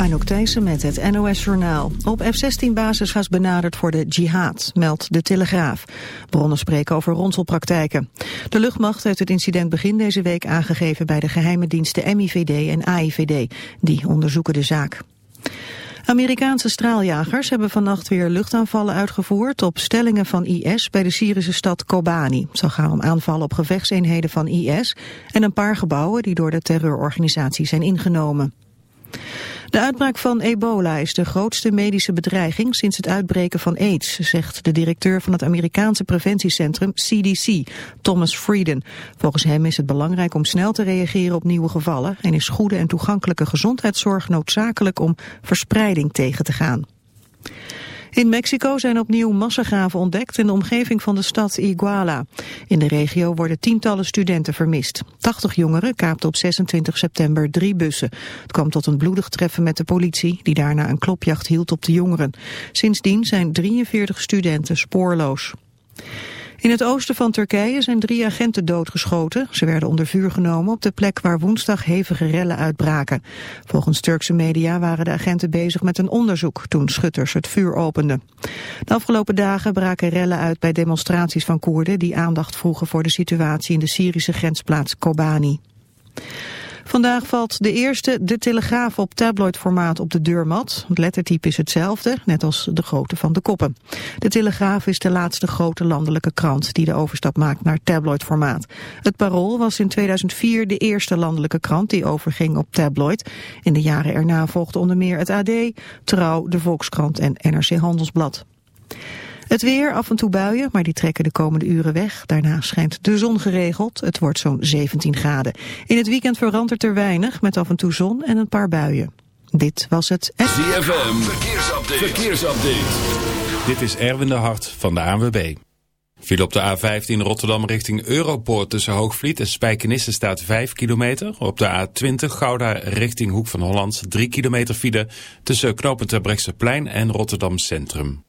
Anouk Thijssen met het NOS-journaal. Op F-16-basis was benaderd voor de jihad, meldt de Telegraaf. Bronnen spreken over ronselpraktijken. De luchtmacht heeft het incident begin deze week aangegeven... bij de geheime diensten MIVD en AIVD. Die onderzoeken de zaak. Amerikaanse straaljagers hebben vannacht weer luchtaanvallen uitgevoerd op stellingen van IS bij de Syrische stad Kobani. Het zal gaan om aanvallen op gevechtseenheden van IS en een paar gebouwen die door de terreurorganisatie zijn ingenomen. De uitbraak van ebola is de grootste medische bedreiging sinds het uitbreken van aids, zegt de directeur van het Amerikaanse preventiecentrum CDC, Thomas Frieden. Volgens hem is het belangrijk om snel te reageren op nieuwe gevallen en is goede en toegankelijke gezondheidszorg noodzakelijk om verspreiding tegen te gaan. In Mexico zijn opnieuw massagraven ontdekt in de omgeving van de stad Iguala. In de regio worden tientallen studenten vermist. 80 jongeren kaapten op 26 september drie bussen. Het kwam tot een bloedig treffen met de politie, die daarna een klopjacht hield op de jongeren. Sindsdien zijn 43 studenten spoorloos. In het oosten van Turkije zijn drie agenten doodgeschoten. Ze werden onder vuur genomen op de plek waar woensdag hevige rellen uitbraken. Volgens Turkse media waren de agenten bezig met een onderzoek toen schutters het vuur openden. De afgelopen dagen braken rellen uit bij demonstraties van Koerden die aandacht vroegen voor de situatie in de Syrische grensplaats Kobani. Vandaag valt de eerste De Telegraaf op tabloidformaat op de deurmat. Het lettertype is hetzelfde, net als de grootte van de koppen. De Telegraaf is de laatste grote landelijke krant die de overstap maakt naar tabloidformaat. Het Parool was in 2004 de eerste landelijke krant die overging op tabloid. In de jaren erna volgden onder meer het AD, Trouw, de Volkskrant en NRC Handelsblad. Het weer, af en toe buien, maar die trekken de komende uren weg. Daarna schijnt de zon geregeld. Het wordt zo'n 17 graden. In het weekend verandert er weinig, met af en toe zon en een paar buien. Dit was het... ZFM, verkeersupdate. verkeersupdate. Dit is Erwin de Hart van de ANWB. Viel op de A15 Rotterdam richting Europoort tussen Hoogvliet en Spijkenisse staat 5 kilometer. Op de A20 Gouda richting Hoek van Holland 3 kilometer file tussen Knopen Plein en Rotterdam Centrum.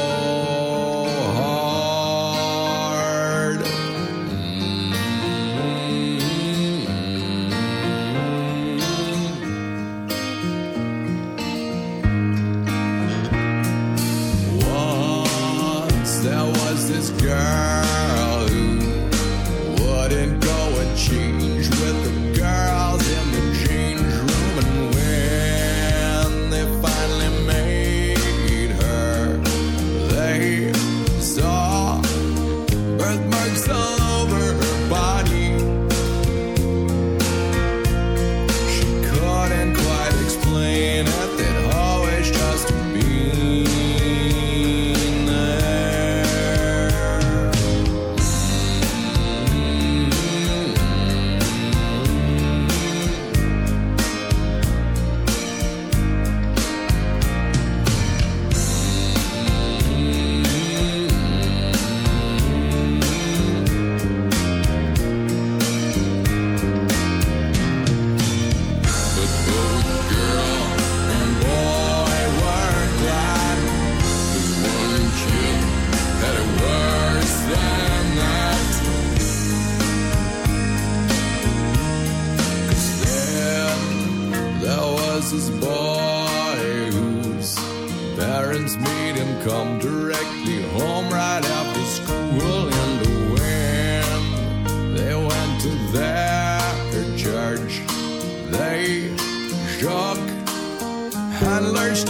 whose parents made him come directly home right after school in the wind. They went to their church, they shook and lurched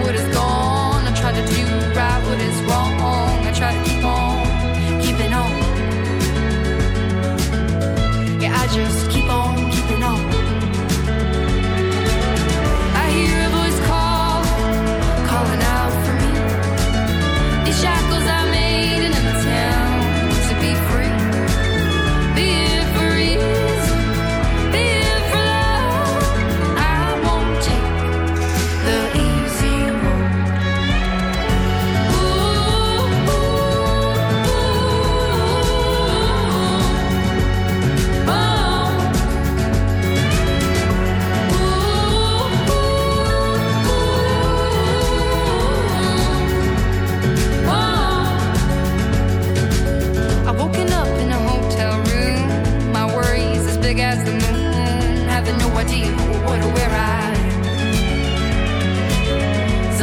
what is gone?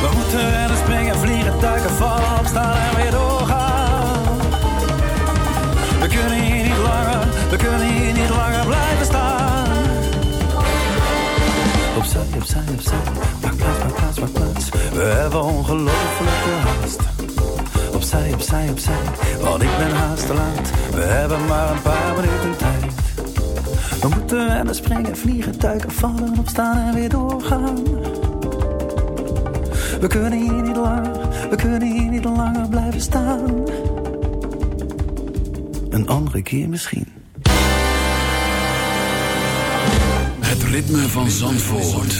We moeten rennen, springen, vliegen, duiken, vallen, opstaan en weer doorgaan. We kunnen hier niet langer, we kunnen hier niet langer blijven staan. Opzij, opzij, opzij, maak plaats, maak plaats, maak plaats. We hebben ongelofelijke haast. Opzij, opzij, opzij, want ik ben haast te laat. We hebben maar een paar minuten tijd. We moeten rennen, springen, vliegen, duiken, vallen, opstaan en weer doorgaan. We kunnen hier niet langer, we kunnen hier niet langer blijven staan. Een andere keer misschien. Het ritme van Zandvoort.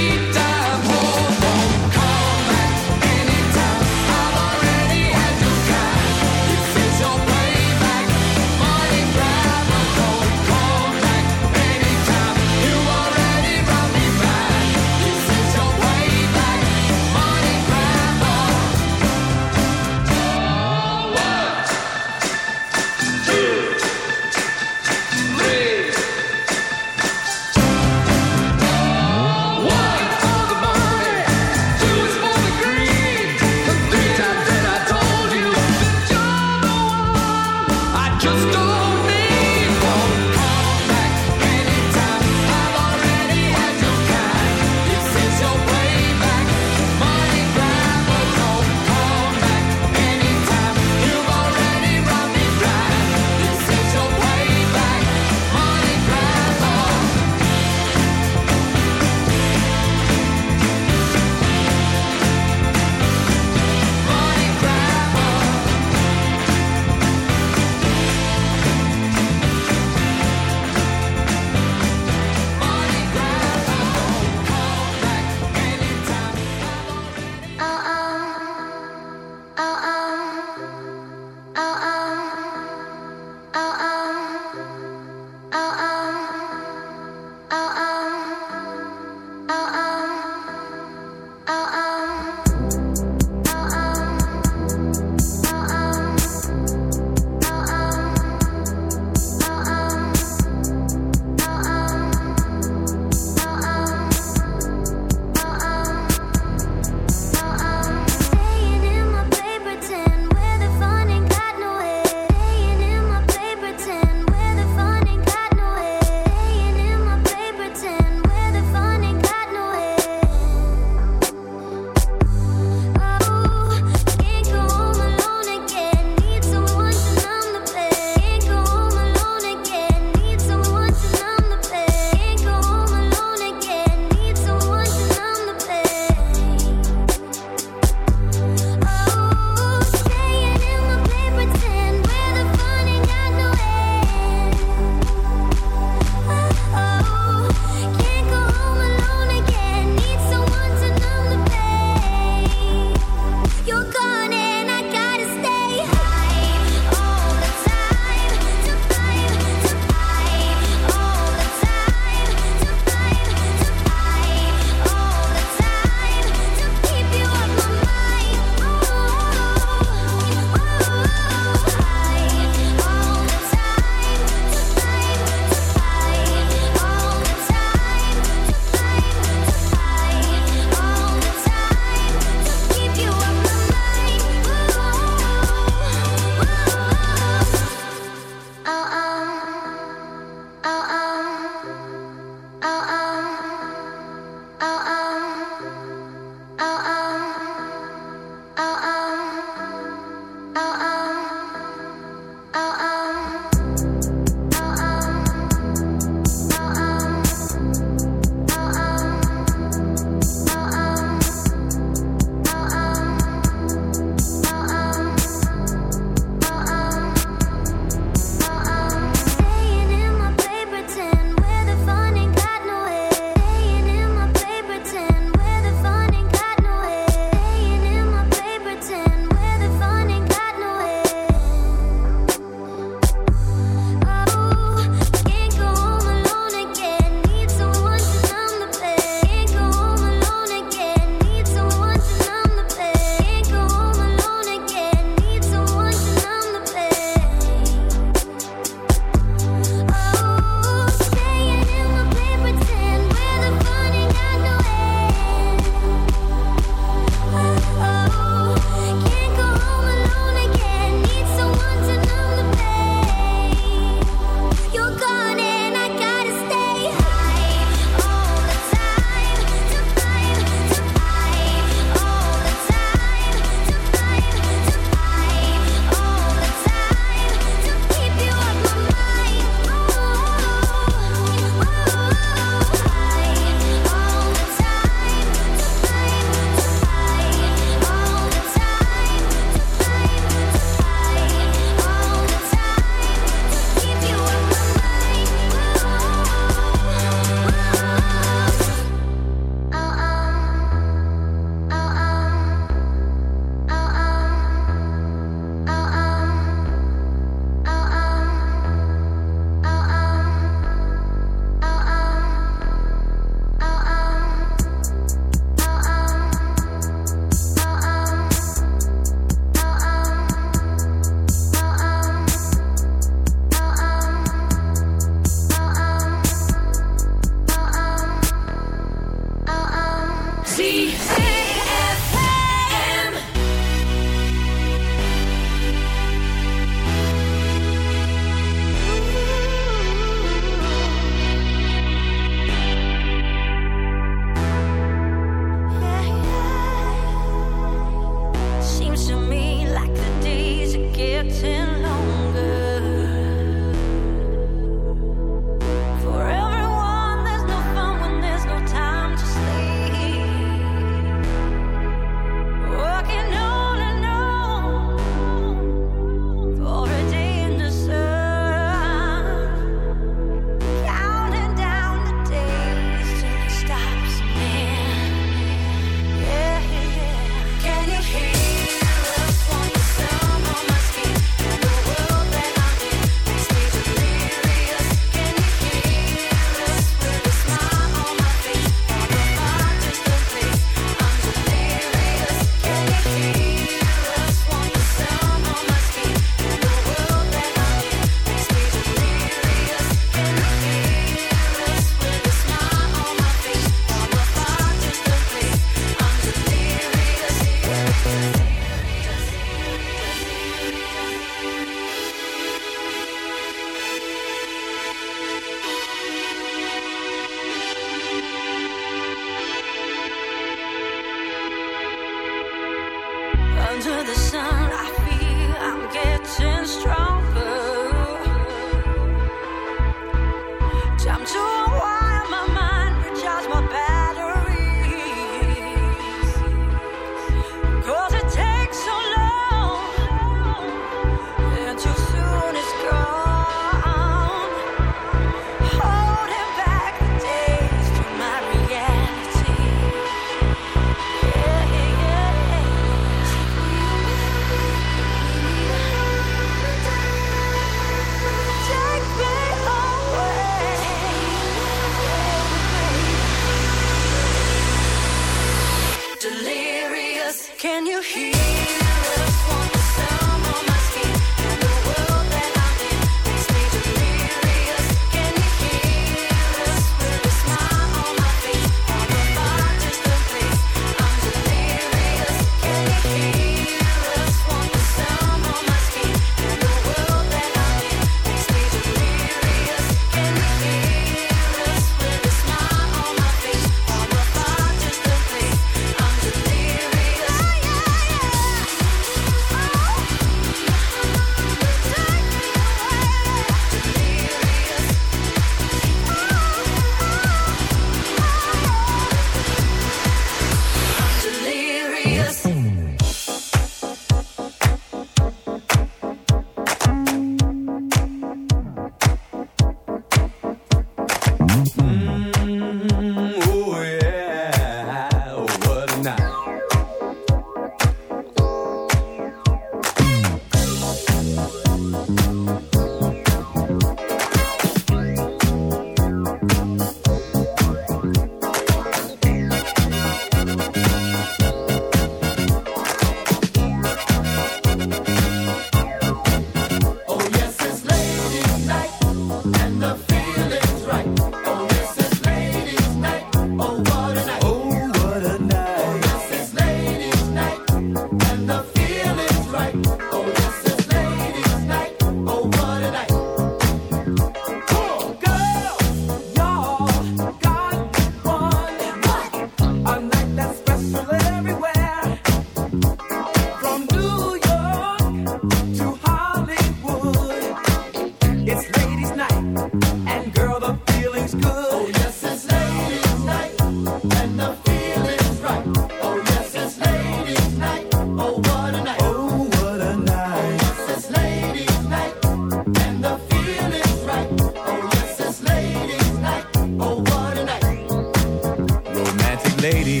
Lady,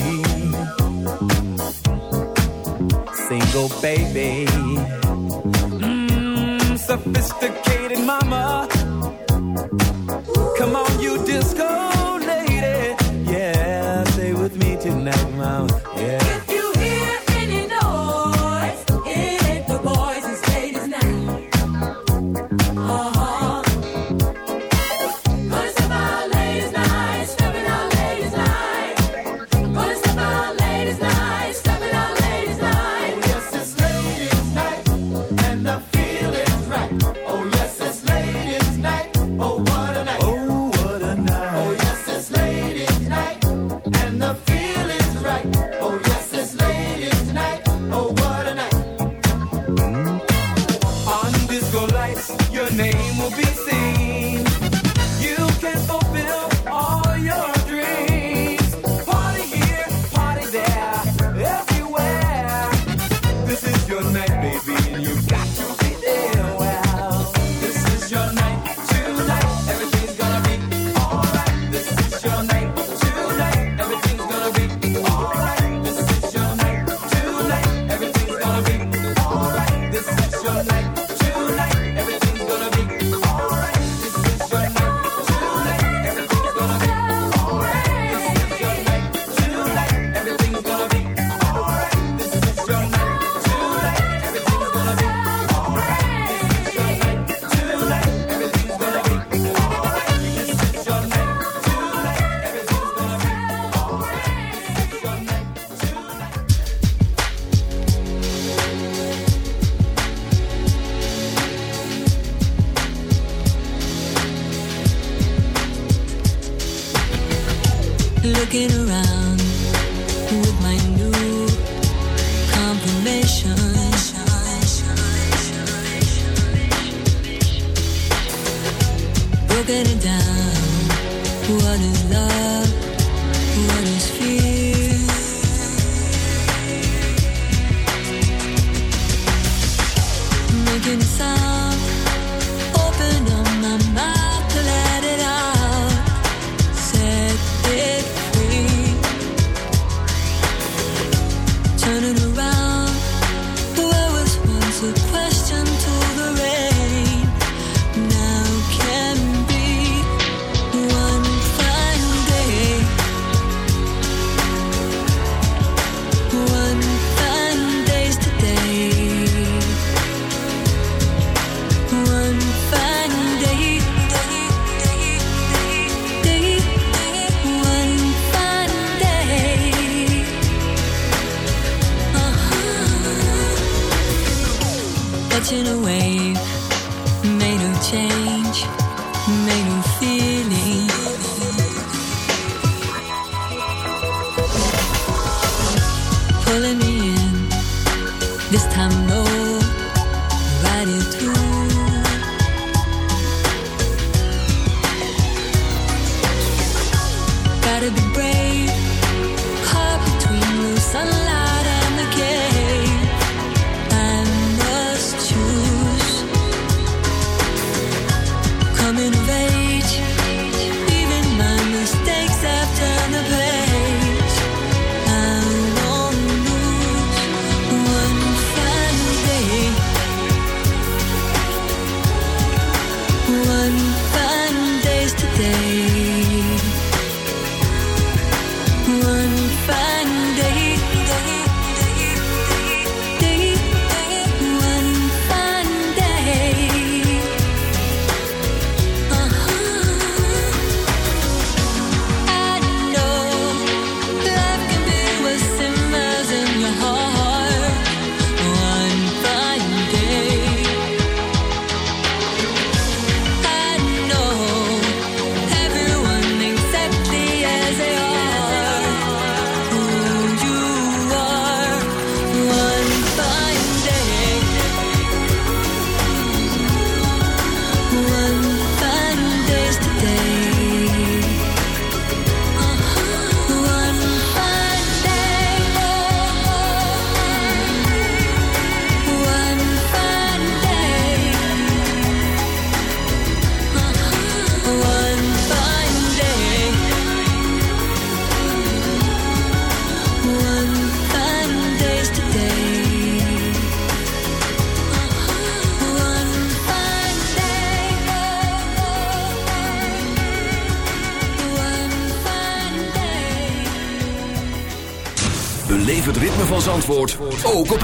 single baby. Mm, sophisticated Looking around.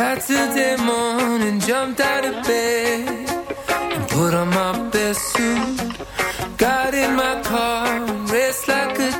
Saturday morning, jumped out of bed and put on my best suit. Got in my car and raced like a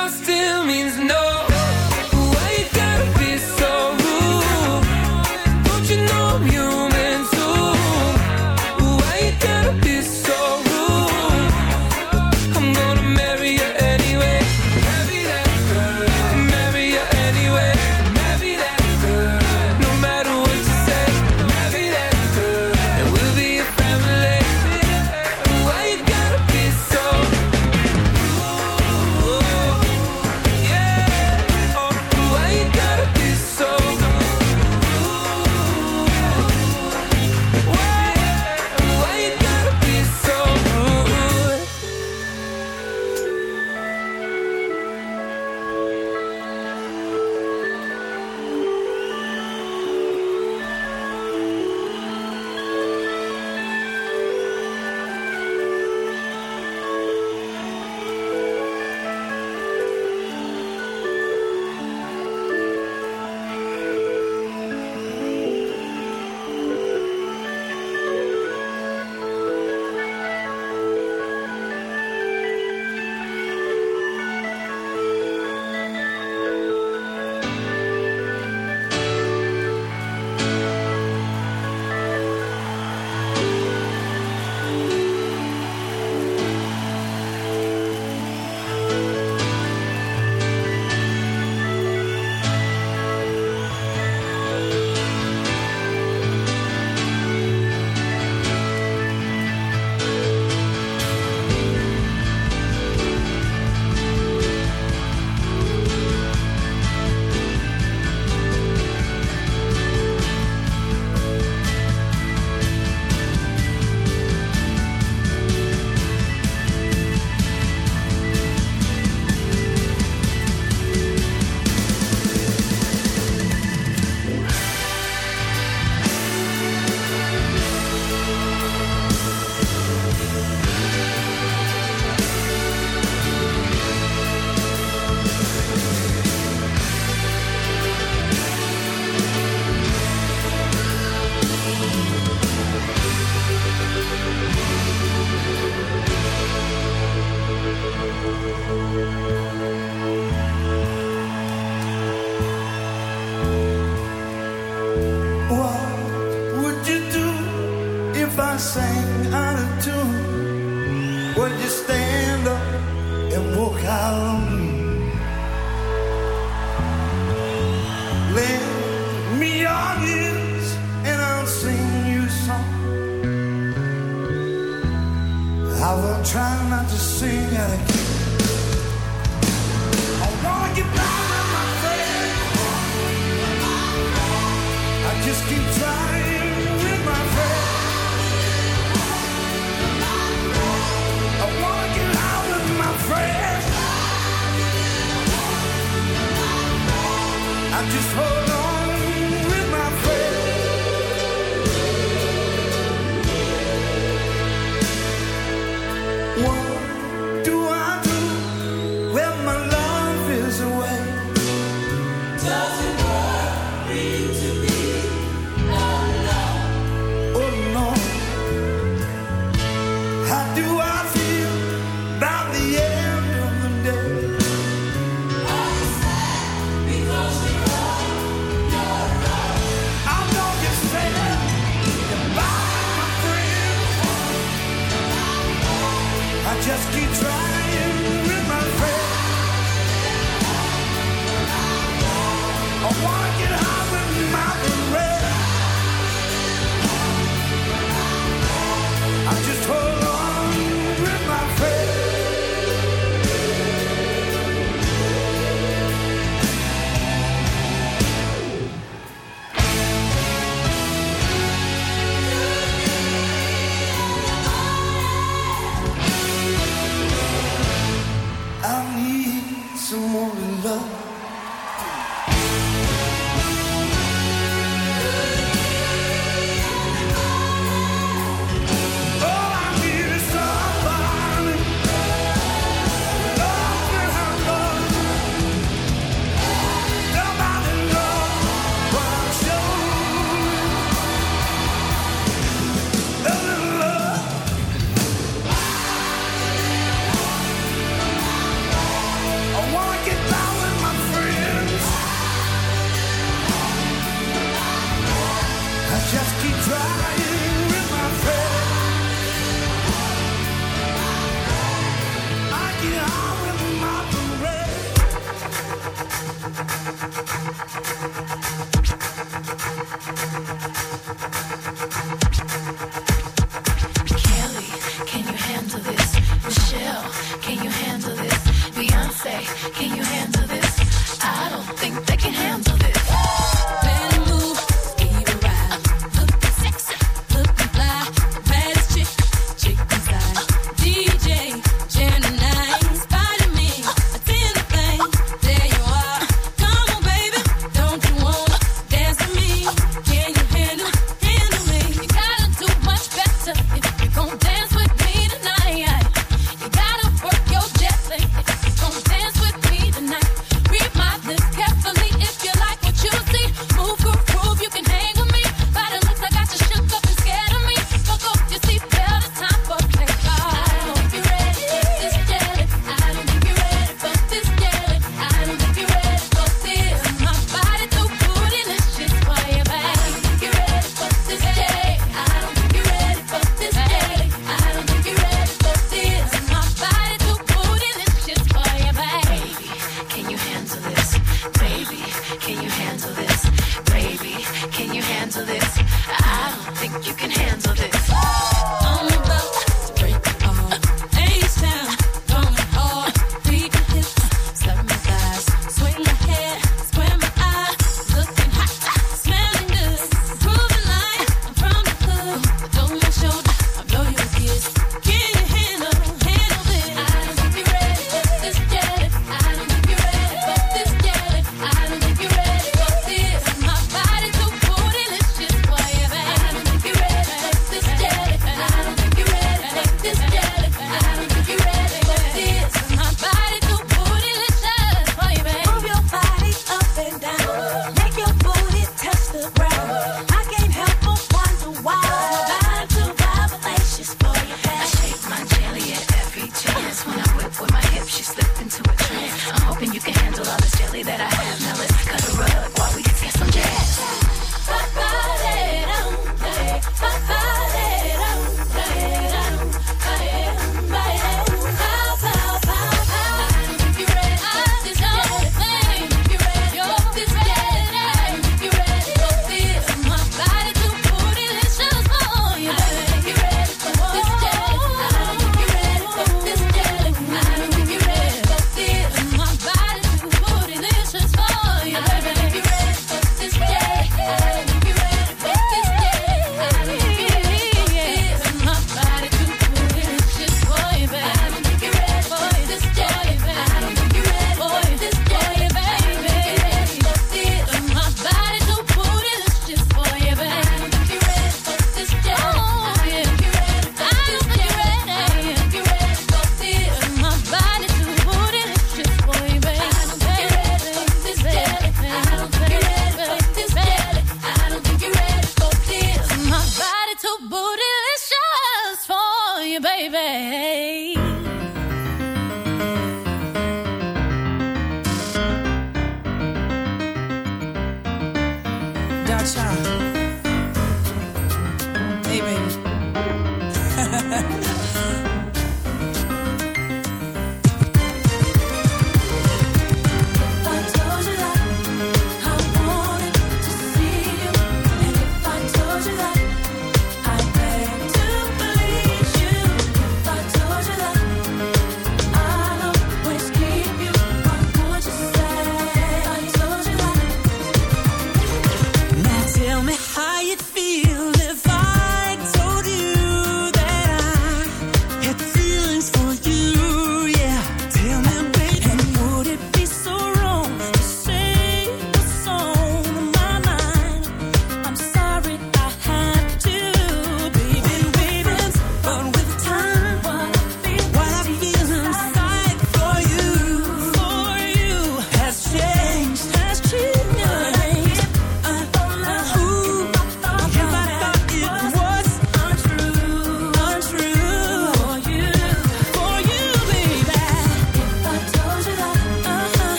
if I sang out of tune? Would you stand up and walk out on me? Lend me your ears and I'll sing you a song. I will try not to sing out of key. I wanna get by my friend. I just keep trying. just hold someone to love.